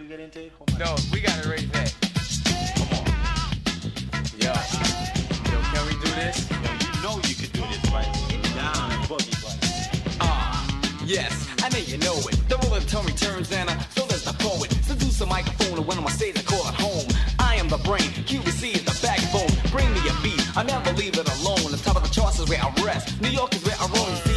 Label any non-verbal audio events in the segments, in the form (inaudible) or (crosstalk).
we get into it? No, we gotta raise that. Come on. Yo. Yo, can we do this? Yo, you know you could do this, right? Get down and boogie, buddy. Ah, yes, I know you know it. The roller tone returns and I so does the poet. Seduce a microphone and when I'm on stage I call it home. I am the brain, QBC is the backbone. Bring me a beat, I never leave it alone. The top of the charts is where I rest. New York is where I roam.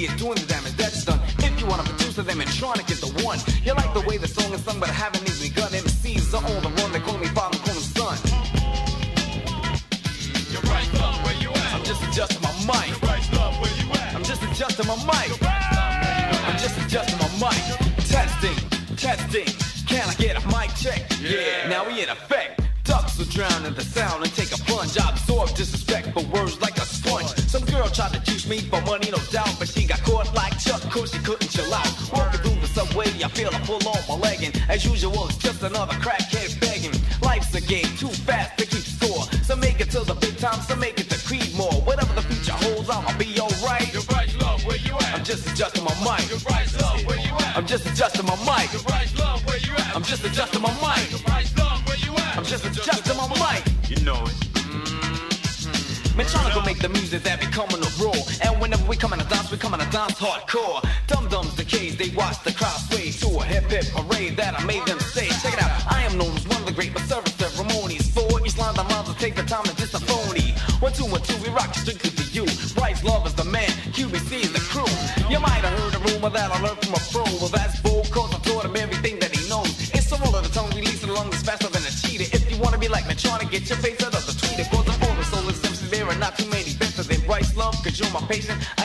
Is doing the damage, that's done. If you want to produce them, Tronic is the one. You like the way the song is sung, but I haven't even begun. MCs are on the run, they call me father, call me son. You're right, love, where you at? I'm just adjusting my mic. Right, love, where you at? I'm just adjusting my mic. I'm just adjusting my mic. Testing, testing. Can I get a mic check? Yeah. Now we in effect. Ducks will drown in the sound and take a plunge. I absorb disrespect for words like a sponge. Some girl tried to juice me for money, no I feel a pull off my legging. As usual, it's just another crackhead begging. Life's a game, too fast to keep score. Some make it to the big time, some make it to Creedmoor. Whatever the future holds, I'ma be alright. You're right, love, where you at? I'm just adjusting my mic. You're right, love, where you at? I'm just adjusting my mic. You're right, love, where you at? I'm just adjusting my mic. You're right, love, where you at? I'm just adjusting my mic. You know it. Man, trying to go make the music that be coming a roar. And whenever we come in a dance, we come in a dance hardcore. Dum dums, the K's, they watch the crowd sway to a hip hip parade that I made them say. Check it out, I am known as one of the great but service ceremonies. For each line, the moms take the time to diss a phony. One, two, one, two, we rock strictly for you. Bryce Luvah is the man, QBC is the crew. You might have heard a rumor that I learned from a pro. Well, that's bull, cause I taught him everything that he knows. It's a roll of the tongue, releasing the lungs faster than a cheetah. If you wanna be like me, trying to get your face out of You're my patient.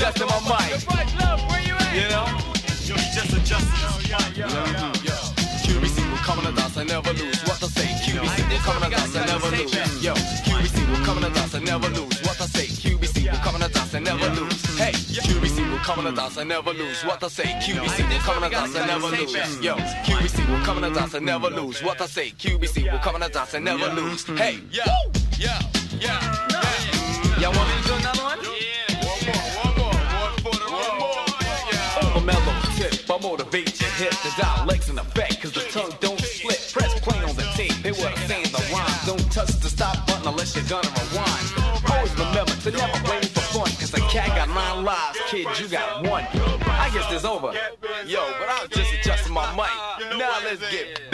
Adjusting my mic. You're right, love, where you at? You know? Yo, he just adjusted his mic. Yo, yo, yo. QBC will come in the dance, I never lose. What I say, QBC will come in the dance, I never lose. Yo, QBC will come in the dance, I never lose. What I say, QBC will come in the dance, I never lose. Hey, QBC will come in the dance, I never lose. What I say, QBC will come in the dance, I never lose. Yo, QBC will come in the dance, I never lose. What I say, QBC will come in the dance, I never lose. Mm-hmm. Hey, Yo, yo, yo, yeah. y'all want tip, I motivate you. Hit the dialects in effect, cause the tongue don't slip. Press play on the tape, hear what I'm saying, the rhyme. Don't touch the stop button unless you're gonna rewind. Always remember to never blame for fun, cause a cat got nine lives, kid, you got one. I guess it's over. Yo, but I was just adjusting my mic. Now let's get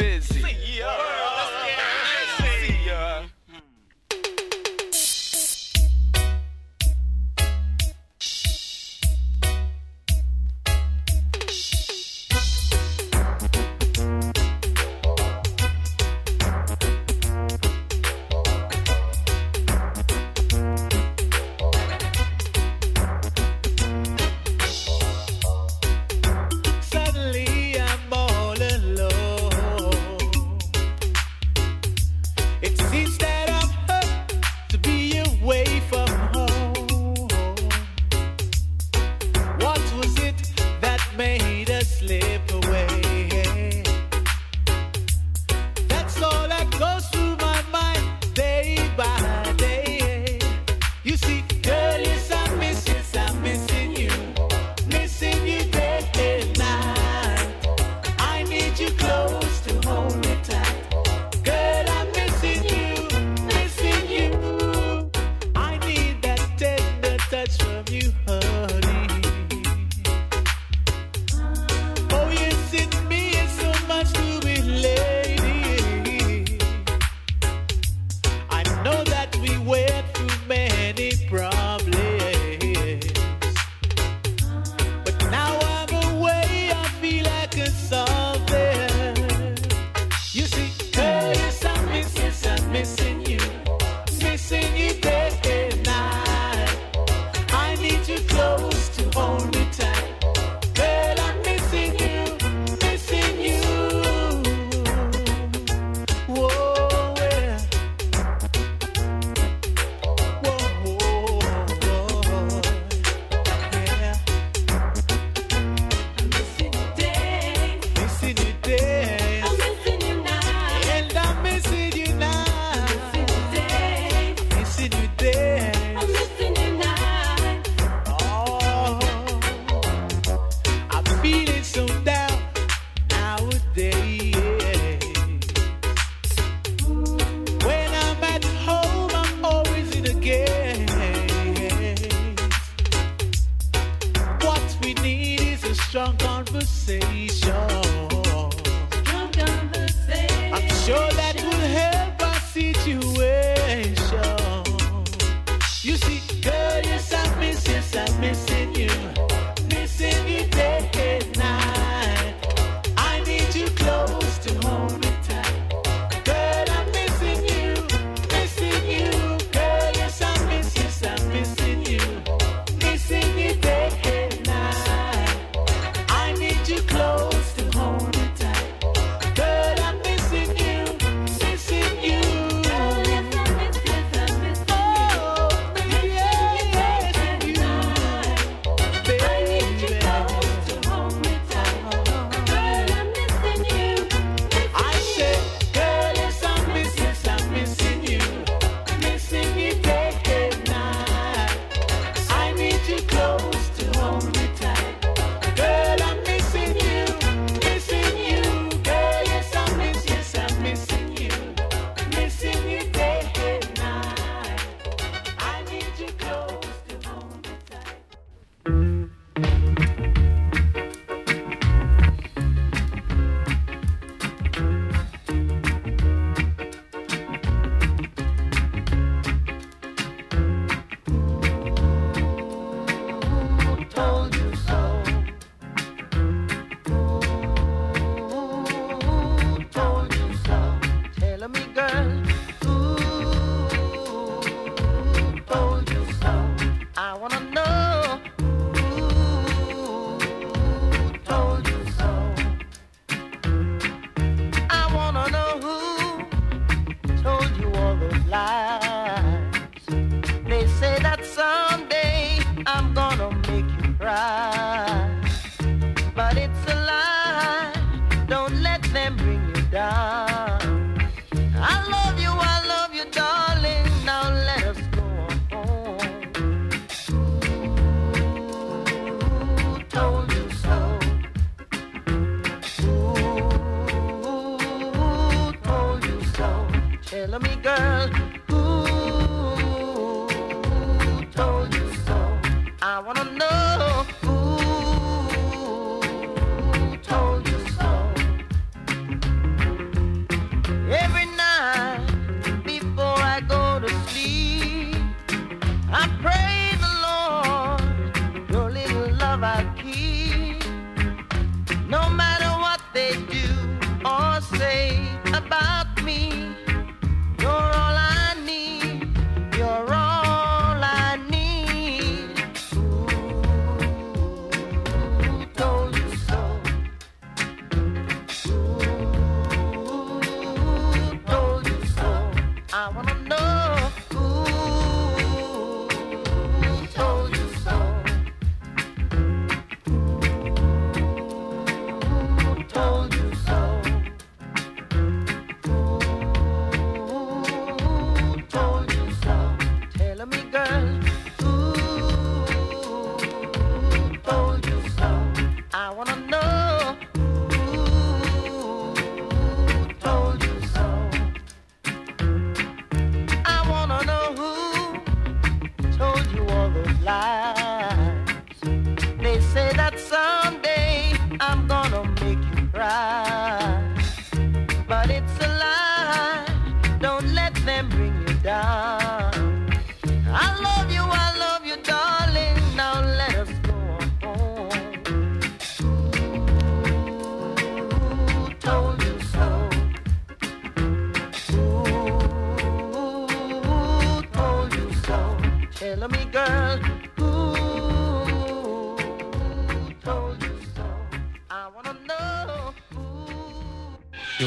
Tell me, girl,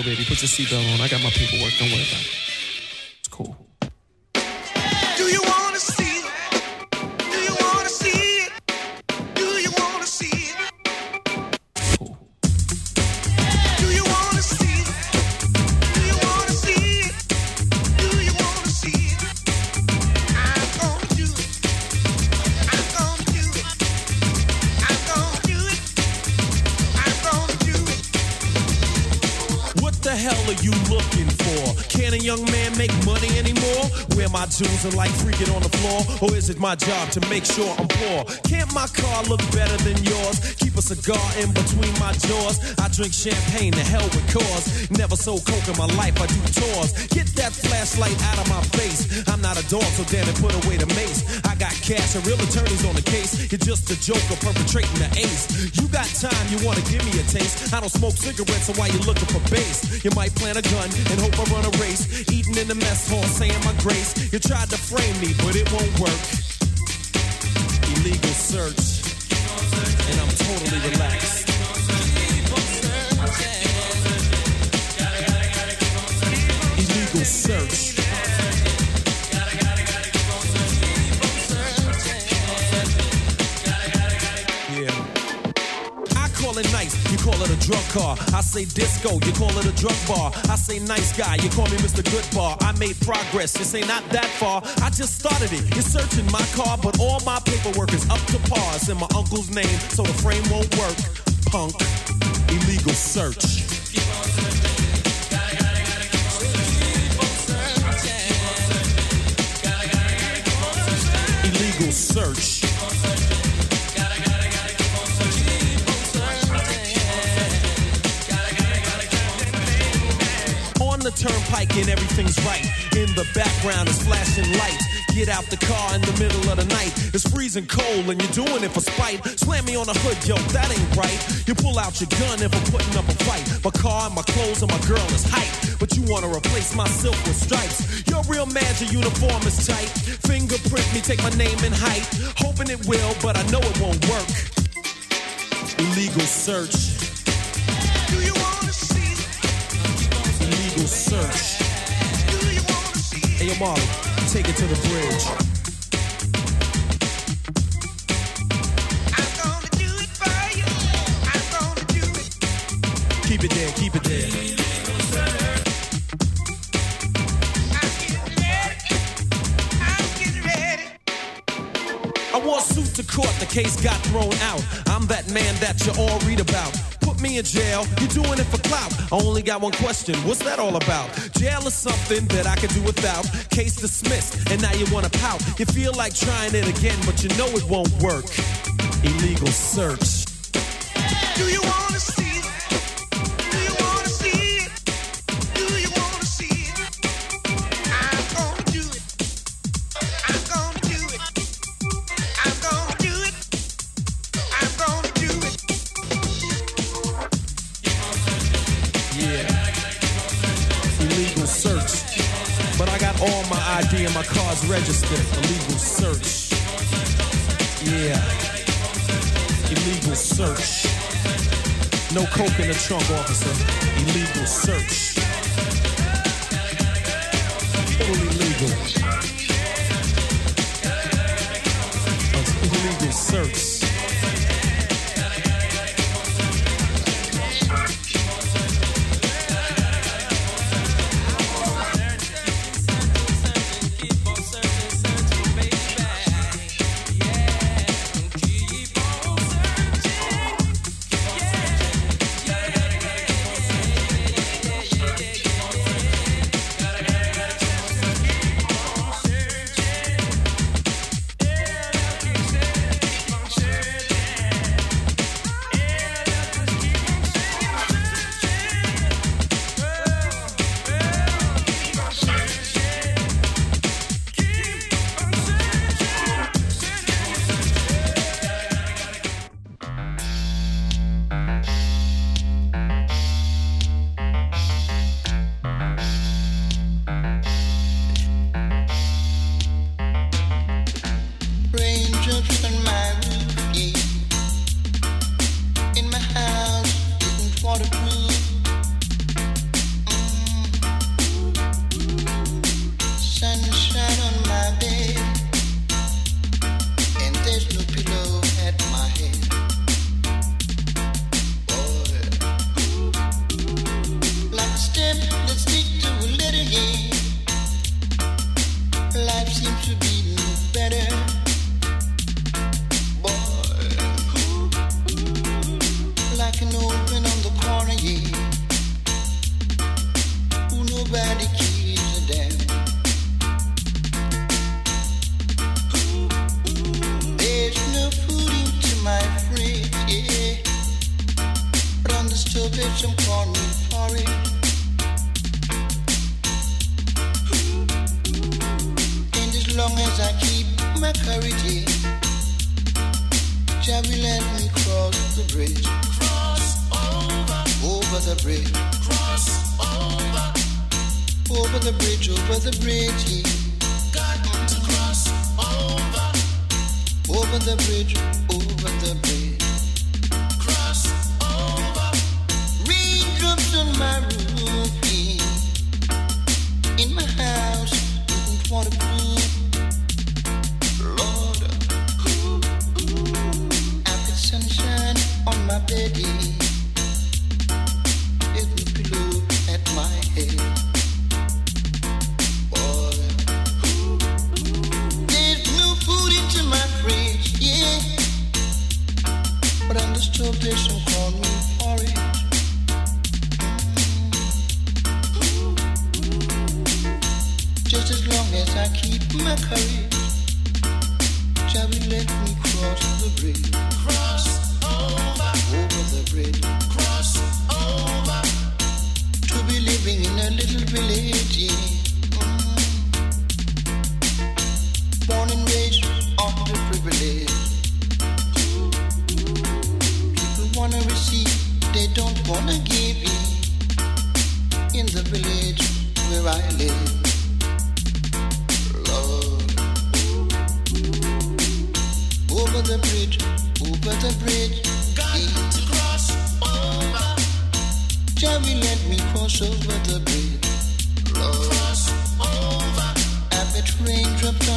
go, baby. Put your seatbelt on. I got my paperwork. Don't worry about it. Jewels and like freaking on the floor? Or is it my job to make sure I'm poor? Can't my car look better than yours? Keep a cigar in between my jaws. I drink champagne to hell with cause. Never sold coke in my life, I do tours. Get that flashlight out of my face. I'm not a dog, so damn it, put away the mace. I got cash and real attorneys on the case. You're just a joker perpetrating the ace. You got time, you wanna give me a taste. I don't smoke cigarettes, so why you looking for base? You might plant a gun and hope I run a race. Eating in the mess hall, saying my grace. You tried to frame me, but it won't work. Illegal search. And I'm totally relaxed. Illegal search. Yeah. I call it nice, call it a drug car. I say disco, you call it a drug bar. I say nice guy, you call me Mr. Good Bar. I made progress, you say not that far. I just started it. You're searching my car, but all my paperwork is up to par. It's in my uncle's name, so the frame won't work. Punk, illegal search. Illegal search. The turnpike and everything's right. In the background is flashing lights. Get out the car in the middle of the night. It's freezing cold and you're doing it for spite. Slam me on the hood, yo, that ain't right. You pull out your gun if I'm putting up a fight. My car, and my clothes, and my girl is hype. But you wanna replace my silk with stripes. You're real mad your uniform is tight. Fingerprint me, take my name and height. Hoping it will, but I know it won't work. Illegal search. Do you see? Illegal search. Hey, yo, Marley, take it to the bridge. I'm gonna do it for you. I'm gonna do it. Keep it there, keep it there. I'm getting ready. I'm getting ready. I wore suit to court, the case got thrown out. I'm that man that you all read about. Put me in jail, you're doing it for clout. I only got one question, what's that all about? Jail is something that I can do without. Case dismissed, and now you wanna pout. You feel like trying it again, but you know it won't work. Illegal search. Do you wanna all my ID and my car's registered. Illegal search. Yeah. Illegal search. No coke in the trunk, officer. Illegal search. Totally legal. Illegal search. Cross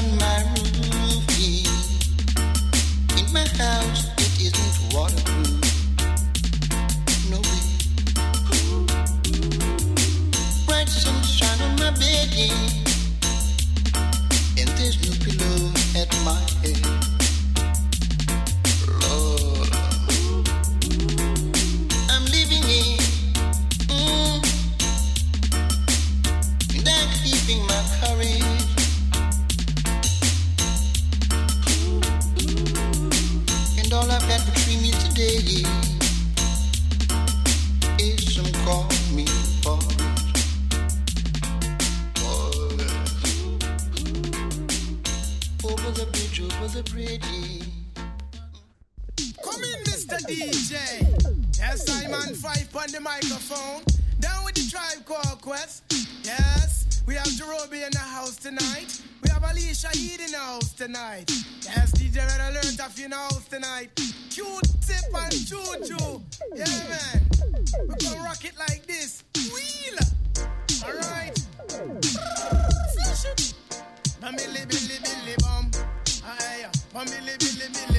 Aye, bamili billy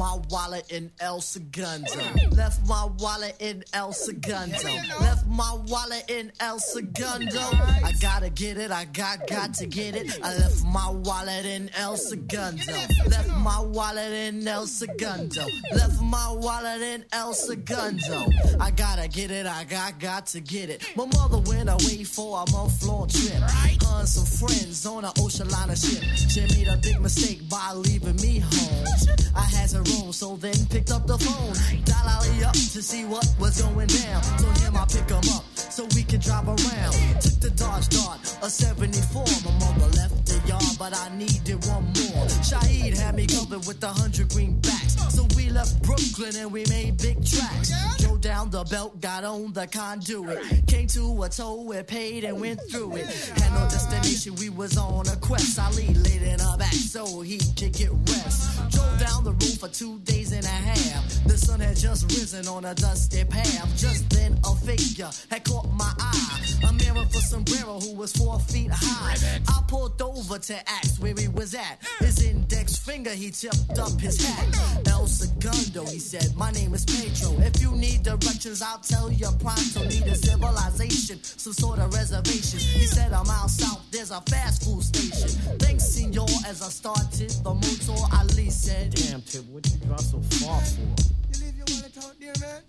my wallet in El Segundo. Left my wallet in El Segundo. Left my wallet in El Segundo. I gotta get it, I got got to get it. I left my wallet in El Segundo. Left my wallet in El Segundo. Left my wallet in El Segundo. I gotta get it, I got got to get it. My mother went away for a month long trip. On some friends on an ocean liner ship. She made a big mistake by leaving me home. (laughs) I had to so then picked up the phone. Dial up to see what was going down. Told him I pick him up so we could drive around. Took the Dodge Dart, a 74. My mother left the yard, but I needed one more. Shaheed had me covered with a hundred greenbacks. So we left Brooklyn and we made big tracks. Drove down the belt, got on the conduit. Came to a toll, we paid and went through it. Had no destination, we was on a quest. Ali laid in her back so he could get rest. Drove down the road for two days and a half. The sun had just risen on a dusty path. Just then a figure had caught my eye. A man with a sombrero who was four feet high. I pulled over to ask where he was at. His index finger, he tipped up his hat. El Segundo, he said, my name is Pedro. If you need directions, I'll tell you pronto. Need a civilization, some sort of reservation. He said, I'm out south, there's a fast food station. Thanks, senor, as I started the motor, Ali said, Damn, Tip, what you drive so far for? You leave your wallet out there, man.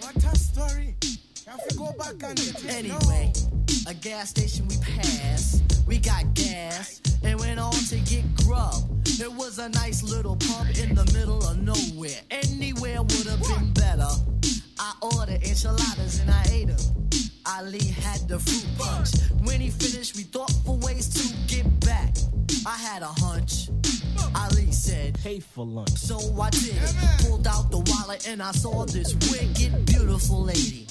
What a story. You have to go back and get it. Anyway, a gas station we passed, we got gas and went on to get grub. It was a nice little pub in the middle of nowhere. Anywhere would have been better. I ordered enchiladas and I ate them. Ali had the fruit punch. When he finished, we thought for ways to get back. I had a hunch. Ali said, Pay for lunch. So I did. Pulled out the wallet and I saw this wicked, beautiful lady.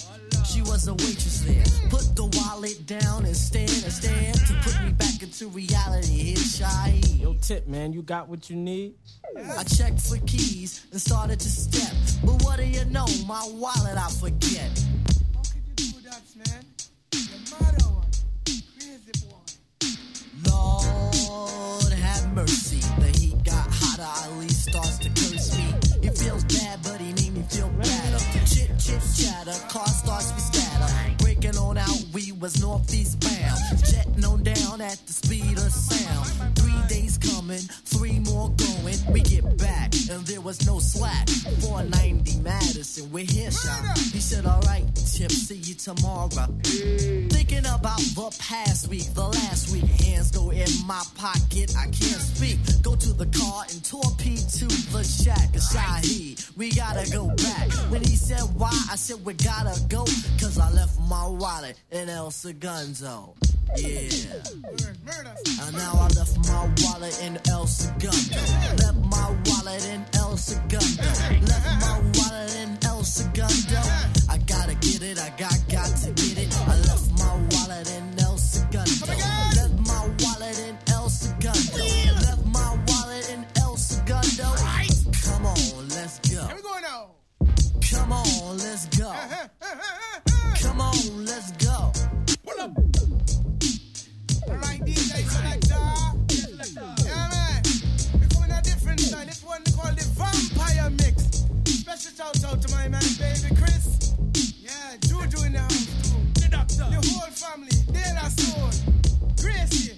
She was a waitress there. Put the wallet down and stared and stared to put me back into reality. Here's Shaheed. Yo, tip, man, you got what you need? I checked for keys and started to step. But what do you know? My wallet I forget. Lord have mercy. The heat got hotter. Ali starts to curse me. He feels bad, but he made me feel better. Chit chit chatter, car starts was northeast bound. Jetting on down at the speed of sound. Three days coming, three more going. We get back, was no slack. 490 Madison, we're here, shot. He said, Alright, Tip, see you tomorrow. Mm. Thinking about the past week, the last week. Hands go in my pocket, I can't speak. Go to the car and torpedo to the shack. Shaheed, we gotta go back. When he said why, I said we gotta go. Cause I left my wallet in El Segundo. Yeah. And now I left my wallet in El Segundo. Left my wallet in El Segundo. Left my wallet in El Segundo. I gotta get it, I got got to get it. I left my wallet in El Segundo. Left my wallet in El Segundo. Left my wallet in El Segundo. Come on, let's go. Here we go now. Come on, let's go. Uh-huh, uh-huh, uh-huh, Come on, let's go. Gracie.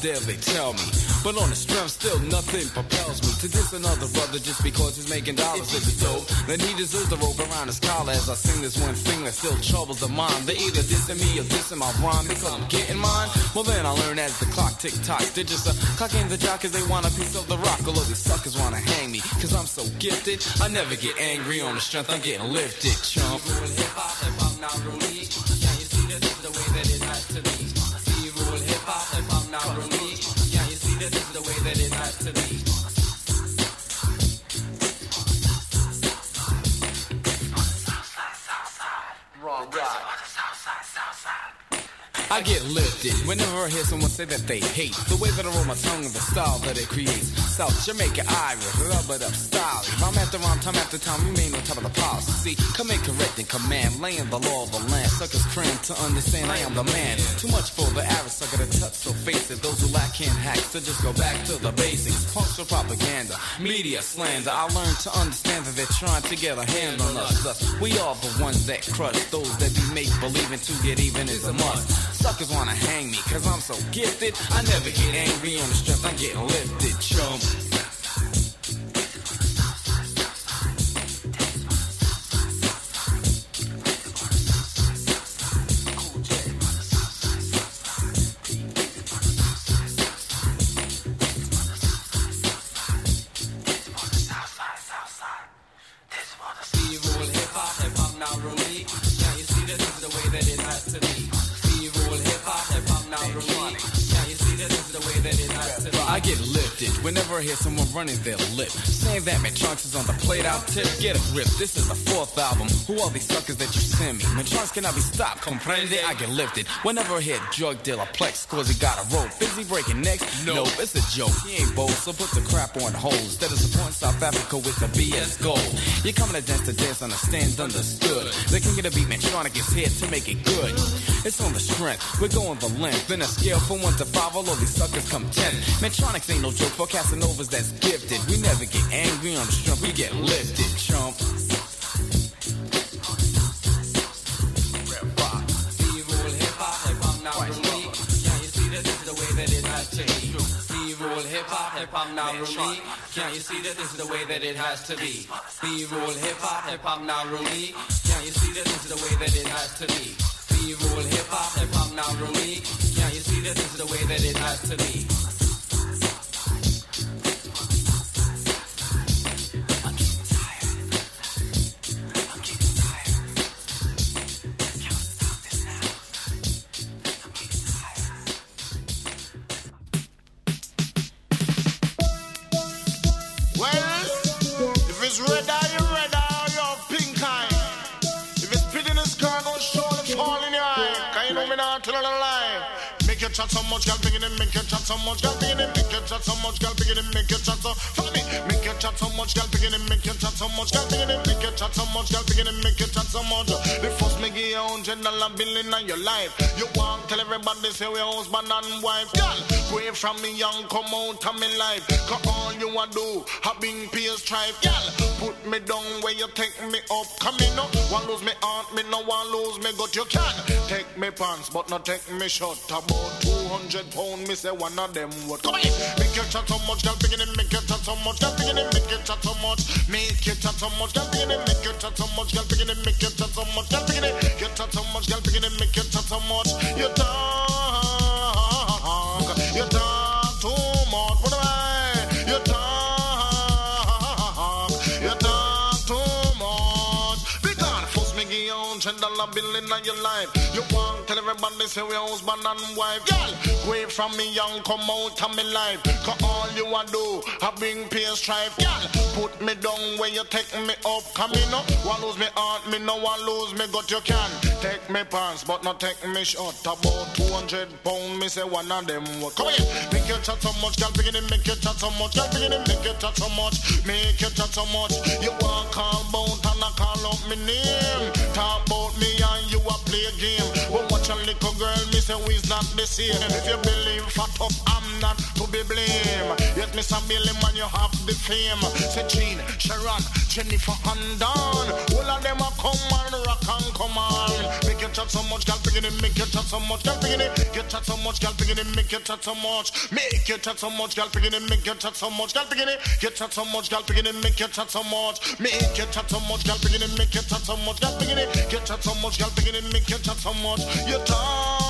They tell me. But on the strength, still nothing propels me to diss another brother just because he's making dollars. If it's dope, then he deserves the rope around his collar as I sing this one thing that still troubles the mind. They either dissing me or dissing my rhyme because I'm getting mine. Well, then I learn as the clock tick tocks. They're just a cocking the jock as they want a piece of the rock. Although these suckers want to hang me because I'm so gifted. I never get angry on the strength, I'm getting lifted, chump. Hip hop, hip hop, now really. Can you see this is the way that it to be? I get lifted whenever I hear someone say that they hate the way that I roll my tongue and the style that it creates. South Jamaica, Irish, rub it up, style. Rhyme after rhyme, time after time, remain on top of the policy. Come and command, laying the law of the land. Suckers cram to understand I am the man. Too much for the average sucker to touch, so face it. Those who lack can't hack, so just go back to the basics. For propaganda, media slander. I learned to understand that they're trying to get a hand on us. We are the ones that crush those that be make believing to get even is a must. Suckers wanna hang me, cause I'm so gifted. I never get angry on the strength, I'm getting lifted, chump. I get lifted whenever I hear someone running their lip. Saying that Mantronix is on the played out tip, get a grip. This is the fourth album. Who are these suckers that you send me? Mantronix cannot be stopped, comprende? I get lifted whenever I hear drug dealer Plex, cause he got a rope. He breaking necks? Nope, it's a joke. He ain't bold, so put the crap on hold. Instead of supporting South Africa with the BS gold. You're coming to dance to dance, understand, understood. The king of the beat, Mantronik is here to make it good. It's on the strength, we're going the length. In a scale from 1 to 5, all of these suckers come 10. Mantronix ain't no joke for Casanovas that's gifted. We never get angry on the strength, we get lifted, chump. Evil hip hop, hip hop now rule Can't you see that this is the way that it has to be? Evil hip hop, hip hop now rule Can't you see that this is the way that it has to be? Evil hip hop, hip hop now rule Can't you see that this is the way that it has to be? Chat so much, girl, picking it, make your chat so much, girl, picking it, make your chat so much, girl, picking it, make your chat so. Follow me. Make your chat so much, girl, picking it, make your chat so much, girl, picking it, make your chat so much, girl, picking it, make your chat so much. The first me give you hundred dollar bill in your life. You want tell everybody say we husband and wife, girl. Pray from me young, come out of me life. Cause all you want do, having peers strive, girl. Me down where you take me up. Come in up, one lose me heart, me no one lose me gut. You can take me pants, but not take me short. About 200 pound, me say one of them what. Come in, make your chat so much, girl, begin it, make your chat so much, girl, begin it, make your chat so much, make your chat so much, girl, begin it, make your chat so much, girl, begin it, make your chat so much, girl, begin it, your chat so much, girl, begin it, make your chat so much. You talk, dollar bill in your life. You want tell everybody say we husband and wife. Girl, away from me young, come out of me life. Cause all you want do, I bring peer strife. Girl, put me down where you take me up. Come in up, one lose me heart, me no one lose me gut. You can take me pants, but not take me short. About 200 pound, me say one of them. Come here, make your chat so much, girl, begin it, make your chat so much, girl, begin it, make your chat so much, make your chat so much. You want and I call out me name. Talk about me and you a play game. But watch a little girl, me say we's not the same. If you believe fat up, I'm not to be blamed. Yet say Billy man, you have the fame. Say Jean, Sharon, Jennifer, and Dawn. All of them a come and rock and come on. Make your chat so much, girl, begin it, make your chat so much, girl, begin it. Your chat so much, girl, begin it, make your chat so much. Make your chat so much, girl, begin it, make your chat so much, girl, begin it. Your chat so much, girl, begin it, make your chat so much. Make your chat so much, girl, begin it, make your chat so much, girl, begin it. Your chat so much, girl, begin it, make your chat so much. You talk,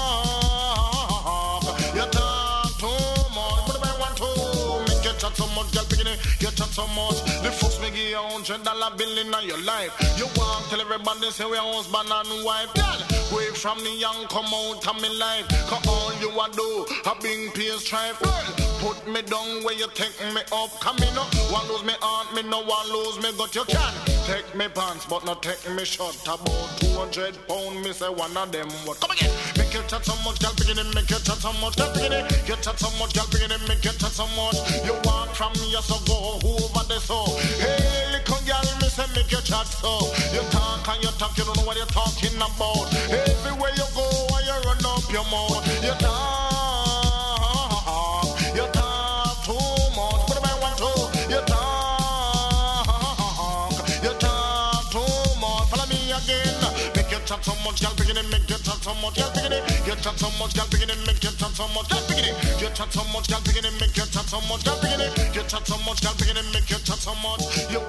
so much, girl, begin it. Your chat so much. The first me give you a hundred dollar bill in your life. You want tell everybody say we husband and wife, girl. Away from me young, come out of me life. Cause all you want do, a bring peer strife. Girl, put me down where you take me up. Come in up, one lose me heart, me no one lose me, but you can Take me pants, but not take me short. About 200 pound, me say one of them. What? Come again. Make you chat so much, girl, beginning, make you chat so much, girl, beginning. You chat so much, girl, beginning, make you chat so much. You walk from here, so go over there, so. Hey, little girl, me say make you chat so. You talk and you talk, you don't know what you're talking about. Everywhere you go, and you run up your mouth. You talk, much, girl, beginning, make you chat so much, girl, beginning. You chat so much, girl, beginning, make you chat so much, girl, beginning. You chat so much, girl, beginning, make you chat so much, girl, beginning. You chat so much, girl, beginning, make you chat so much. You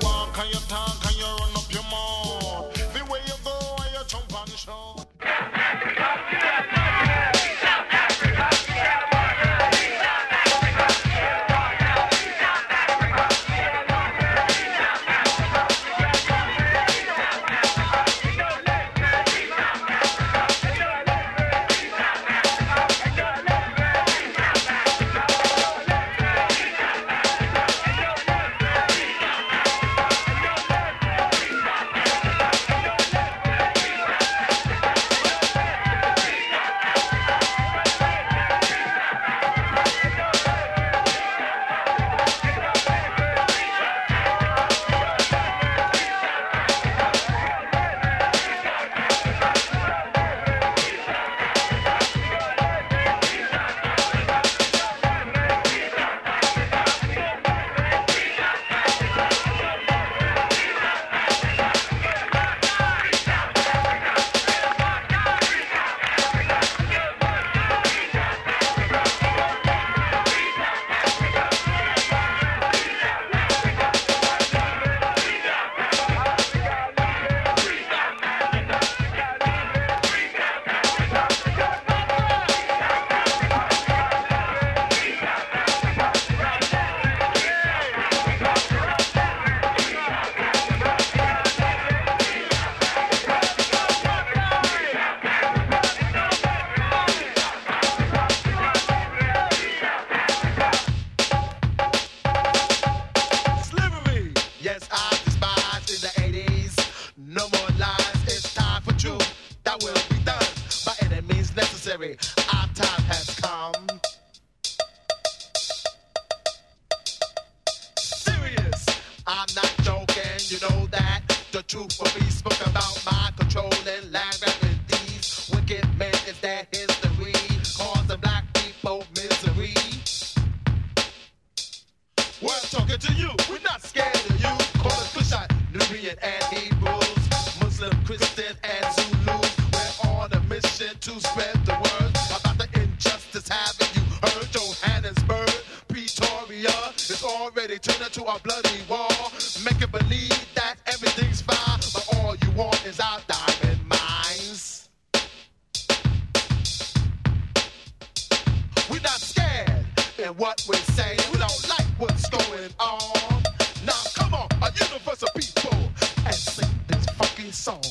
in what we're saying. We don't like what's going on. Now come on, a universal people, and sing this fucking song.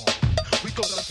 We gonna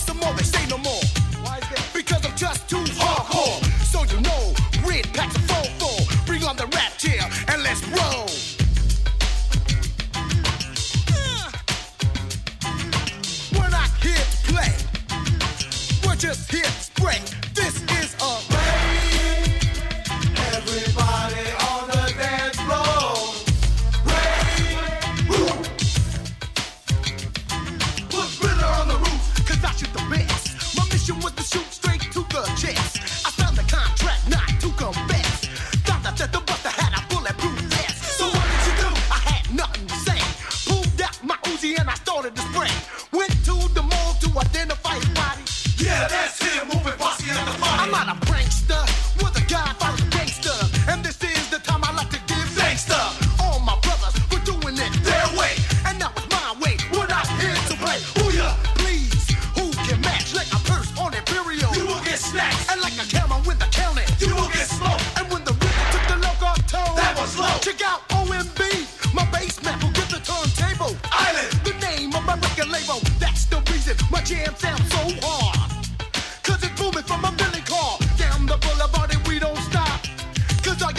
Austin Morris.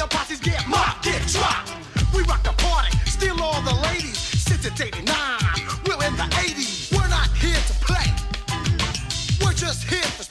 your posses get mocked, get dropped. We rock the party, steal all the ladies. Since it's 89, we're in the 80s. We're not here to play. We're just here for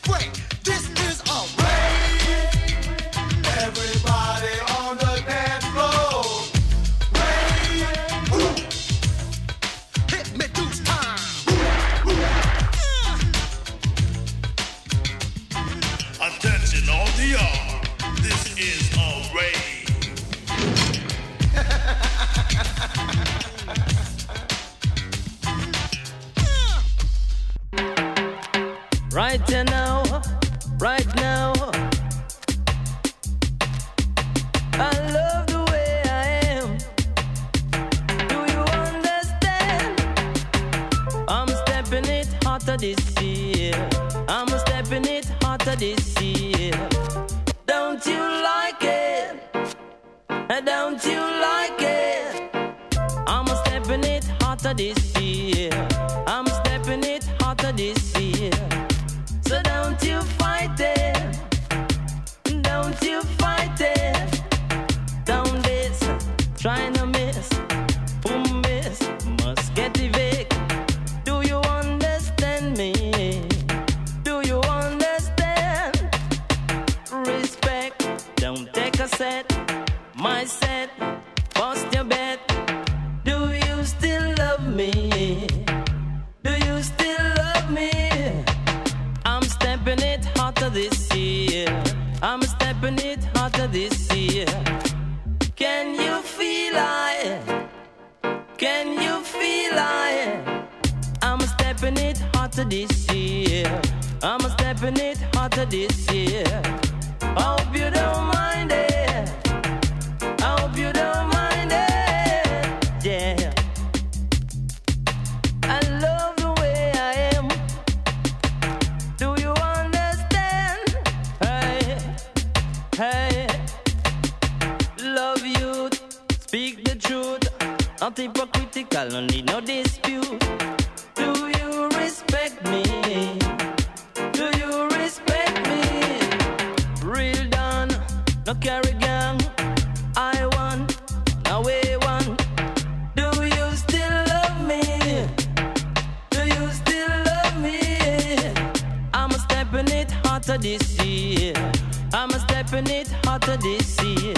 laughing it hotter this year.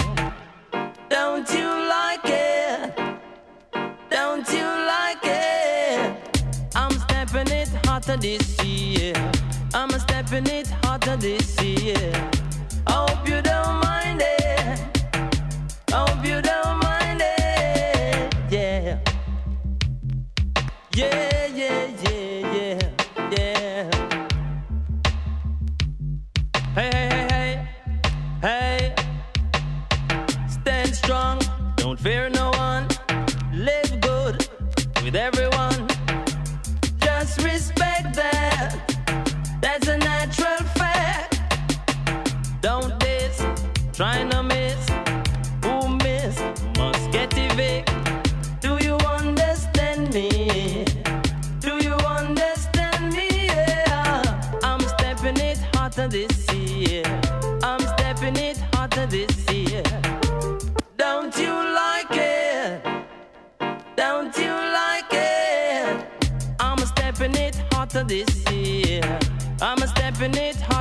Don't you like it? Don't you like it? I'm stepping it hotter this year. I'm stepping it hotter this year. I Hope you don't mind it. Hope you don't mind it. Yeah. Yeah. Fair enough. infinite